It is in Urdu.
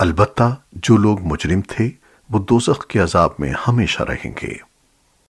البتہ جو لوگ مجرم تھے وہ دوزخ کے عذاب میں ہمیشہ رہیں گے۔